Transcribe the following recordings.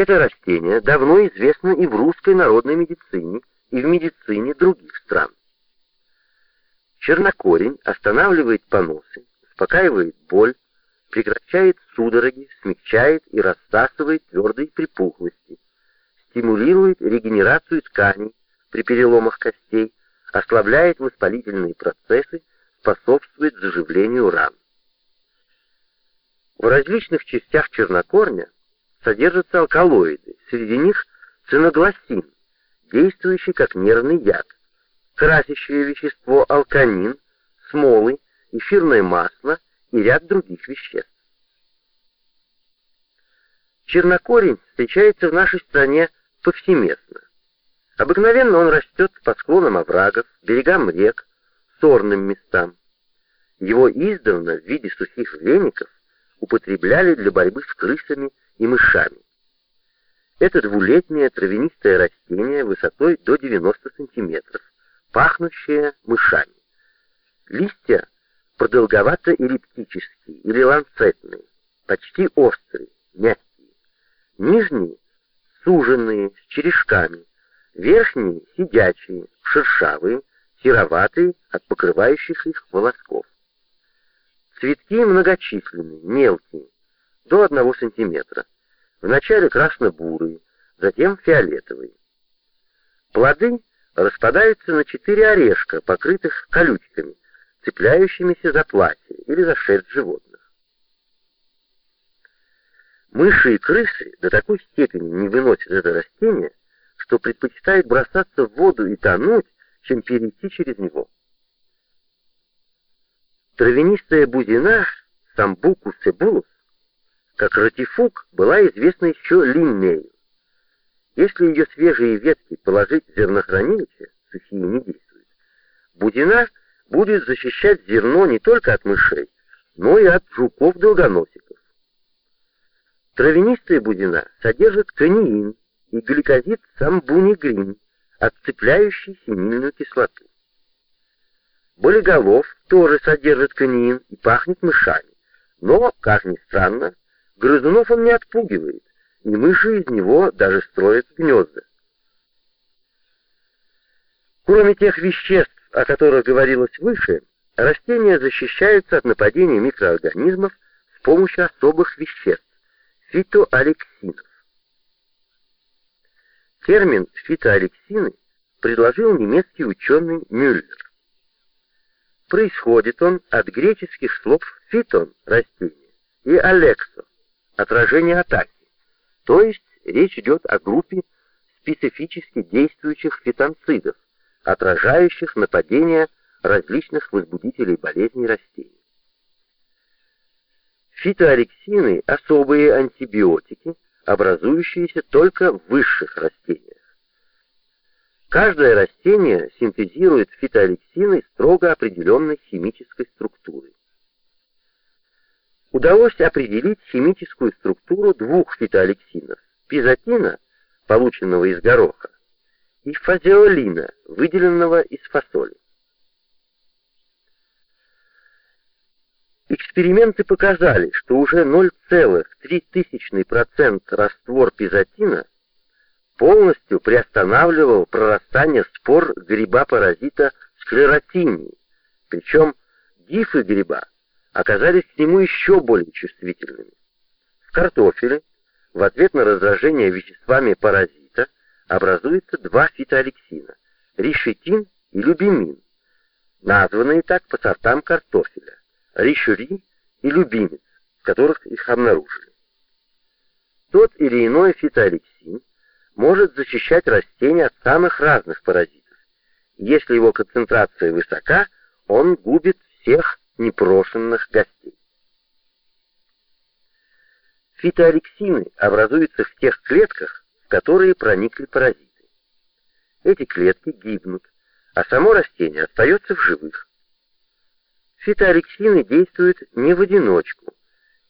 Это растение давно известно и в русской народной медицине, и в медицине других стран. Чернокорень останавливает поносы, успокаивает боль, прекращает судороги, смягчает и рассасывает твердые припухлости, стимулирует регенерацию тканей при переломах костей, ослабляет воспалительные процессы, способствует заживлению ран. В различных частях чернокорня содержатся алкалоиды, среди них циногласин, действующий как нервный яд, красящее вещество алканин, смолы, эфирное масло и ряд других веществ. Чернокорень встречается в нашей стране повсеместно. Обыкновенно он растет по склонам оврагов, берегам рек, сорным местам. Его издавна в виде сухих веников употребляли для борьбы с крысами и мышами. Это двулетнее травянистое растение высотой до 90 сантиметров, пахнущее мышами. Листья продолговато-эллиптические или ланцетные, почти острые, мягкие. Нижние — суженные, с черешками, верхние — сидячие, шершавые, сероватые от покрывающих их волосков. Цветки многочисленные, мелкие, до 1 сантиметра. Вначале красно-бурые, затем фиолетовые. Плоды распадаются на четыре орешка, покрытых колючками, цепляющимися за платье или за шерсть животных. Мыши и крысы до такой степени не выносят это растение, что предпочитают бросаться в воду и тонуть, чем перейти через него. Травянистая бузина Самбуку цебулус, как ратифук, была известна еще Линнею. Если ее свежие ветки положить в зернохранилище, сухие не действуют, бузина будет защищать зерно не только от мышей, но и от жуков-долгоносиков. Травянистая бузина содержит каниин и гликозид самбунигрин, отцепляющий семильную кислоту. Болиголов тоже содержит каниин и пахнет мышами. Но, как ни странно, грызунов он не отпугивает, и мыши из него даже строят гнезда. Кроме тех веществ, о которых говорилось выше, растения защищаются от нападения микроорганизмов с помощью особых веществ – фитоалексинов. Термин «фитоалексины» предложил немецкий ученый Мюллер. Происходит он от греческих слов «фитон» — растение и «алексо» — отражение атаки. То есть речь идет о группе специфически действующих фитонцидов, отражающих нападение различных возбудителей болезней растений. Фитоалексины — особые антибиотики, образующиеся только в высших растениях. Каждое растение синтезирует фитоалексины строго определенной химической структуры. Удалось определить химическую структуру двух фитоалексинов – пизотина, полученного из гороха, и фазеолина, выделенного из фасоли. Эксперименты показали, что уже 0,003% раствор пизотина полностью приостанавливал прорастание спор гриба-паразита склеротинии, причем гифы гриба оказались к нему еще более чувствительными. В картофеле в ответ на раздражение веществами паразита образуется два фитоалексина – ришетин и любимин, названные так по сортам картофеля – ришури и любимец, в которых их обнаружили. Тот или иной фитоалексин может защищать растения от самых разных паразитов. Если его концентрация высока, он губит всех непрошенных гостей. Фитоалексины образуются в тех клетках, в которые проникли паразиты. Эти клетки гибнут, а само растение остается в живых. Фитоалексины действуют не в одиночку.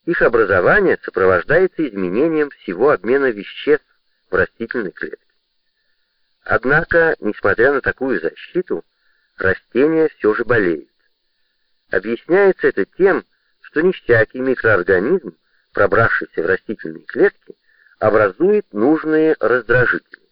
Их образование сопровождается изменением всего обмена веществ в растительной клетке. Однако, несмотря на такую защиту, растения все же болеют. Объясняется это тем, что не всякий микроорганизм, пробравшийся в растительные клетки, образует нужные раздражители.